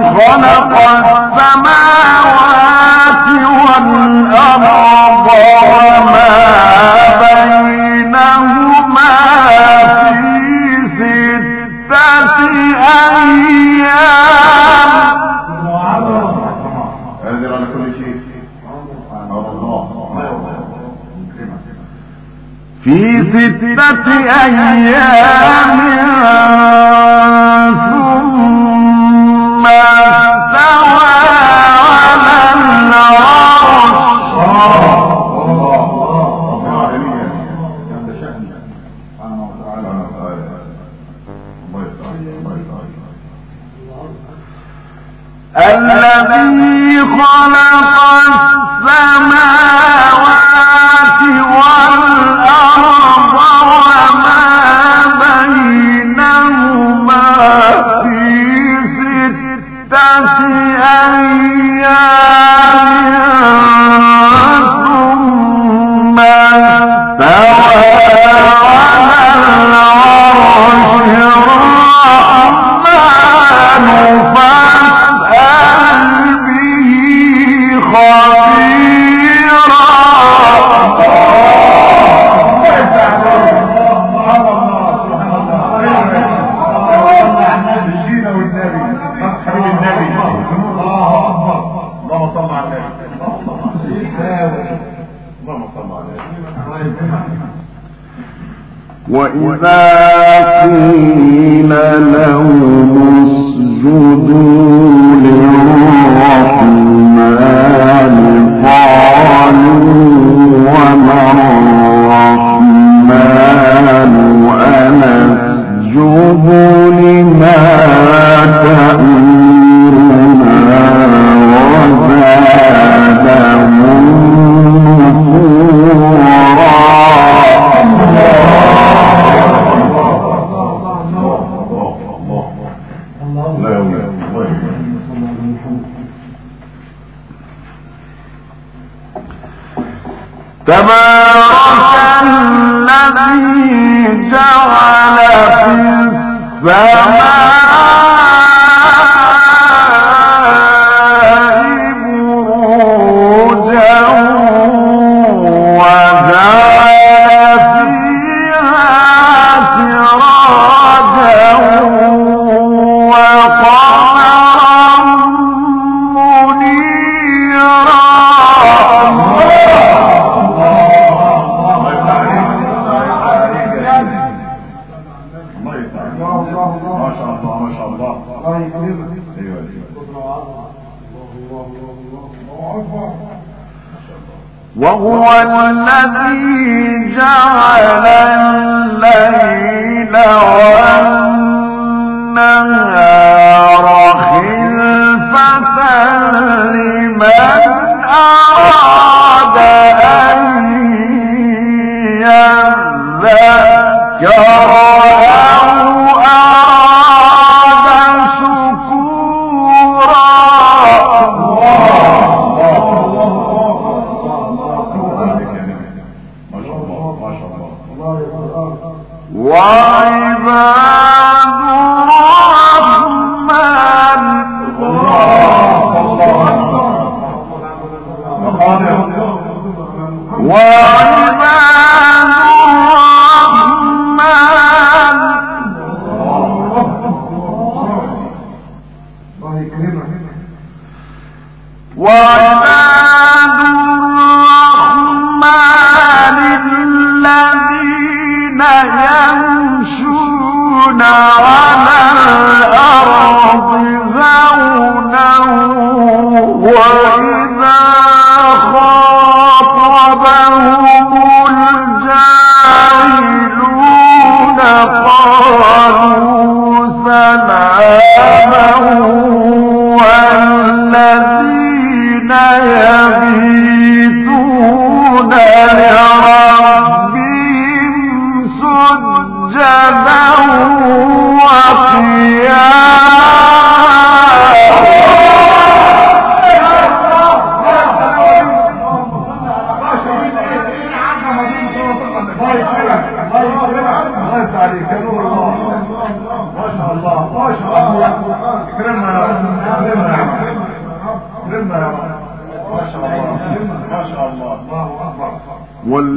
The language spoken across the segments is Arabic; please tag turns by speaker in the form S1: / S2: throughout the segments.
S1: خلق السماوات والأرض وما بينهما في ستة أيام. في ستة أيام. إذا قيل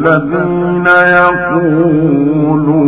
S1: والذين يقولون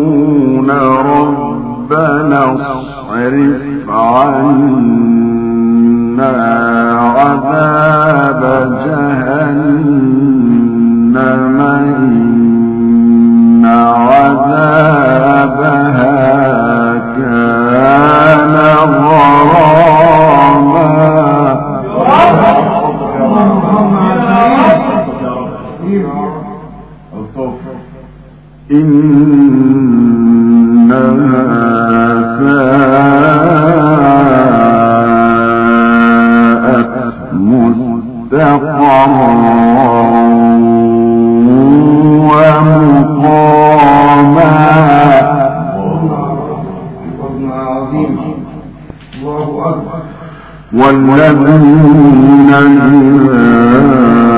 S1: والذين أنفقوا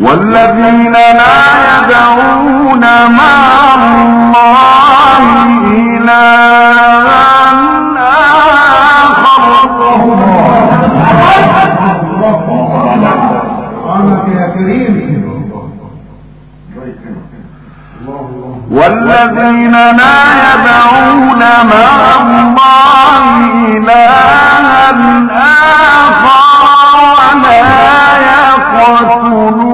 S1: والذين لا يدعون مع الله إلها والذين لا يدعون مع الله إلها آخر ولا يقتلون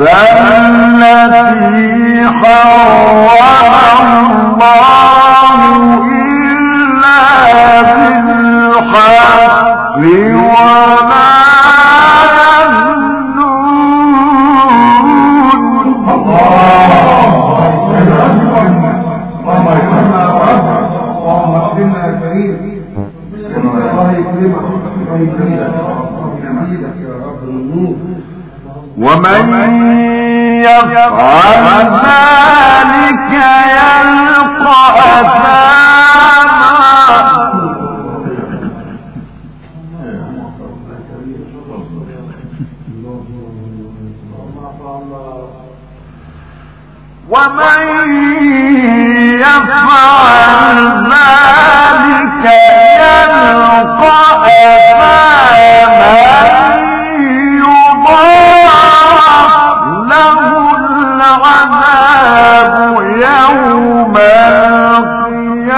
S1: النفس التي حرم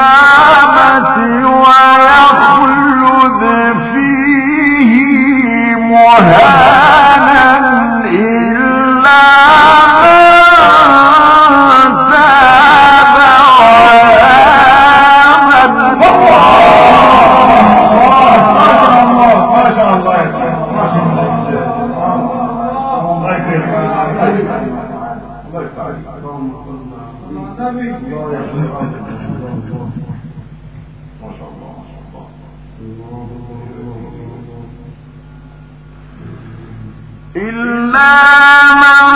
S1: القيامة ويخلد فيه مهانا إلا إلا من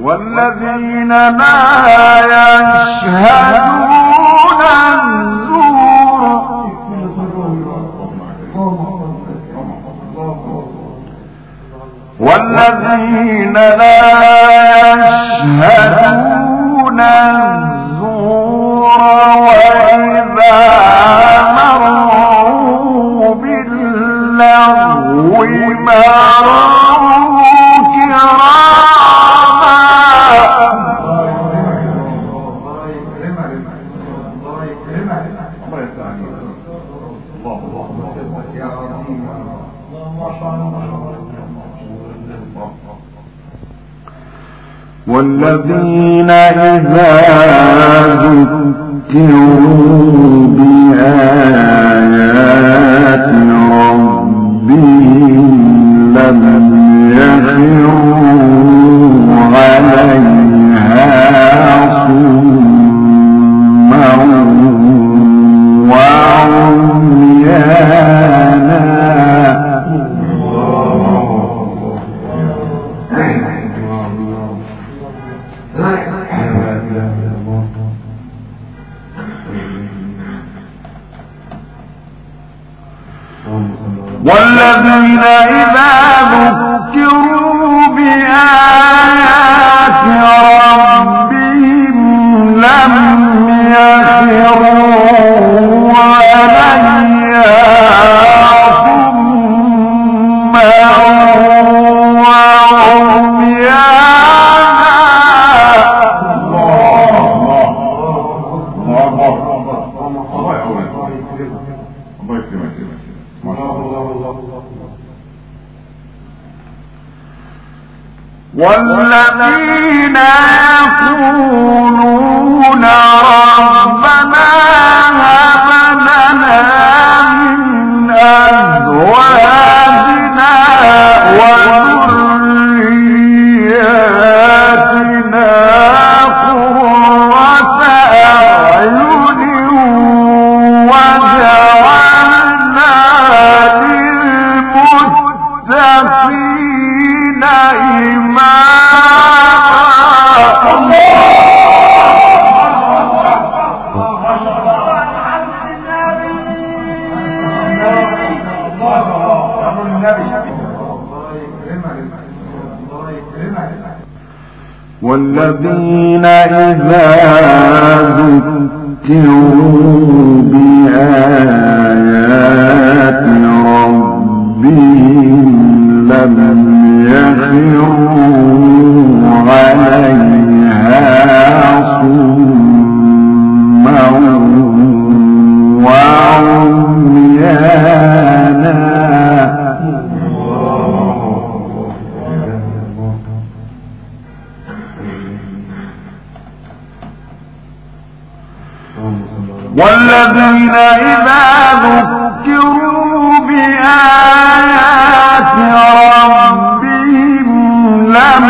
S1: والذين لا يشهدون الزور. والذين لا يشهدون الزور وإذا مروا باللغو مروا والذين إذا ذكروا بآيات ربهم لم يخروا والذين إذا ذكروا بآيات ربهم لم يخروا عليها صما والذين إذا ذكروا بآيات ربهم لم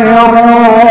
S1: يخروا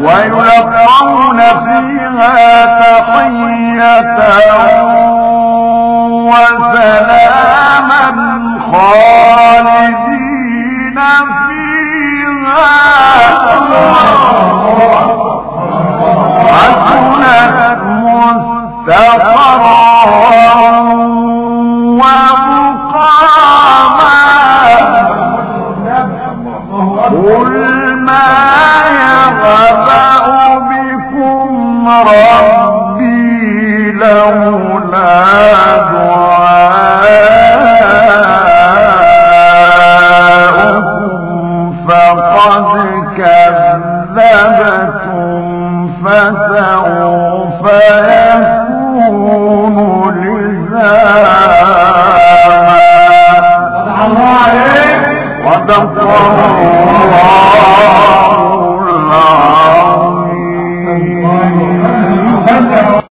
S1: ويلقون فيها تحية وسلاما خالدين فيها. حسنت مستقرا ربي لولا دعاؤكم فقد كذبتم فسوف يكون لزاما. صدق الله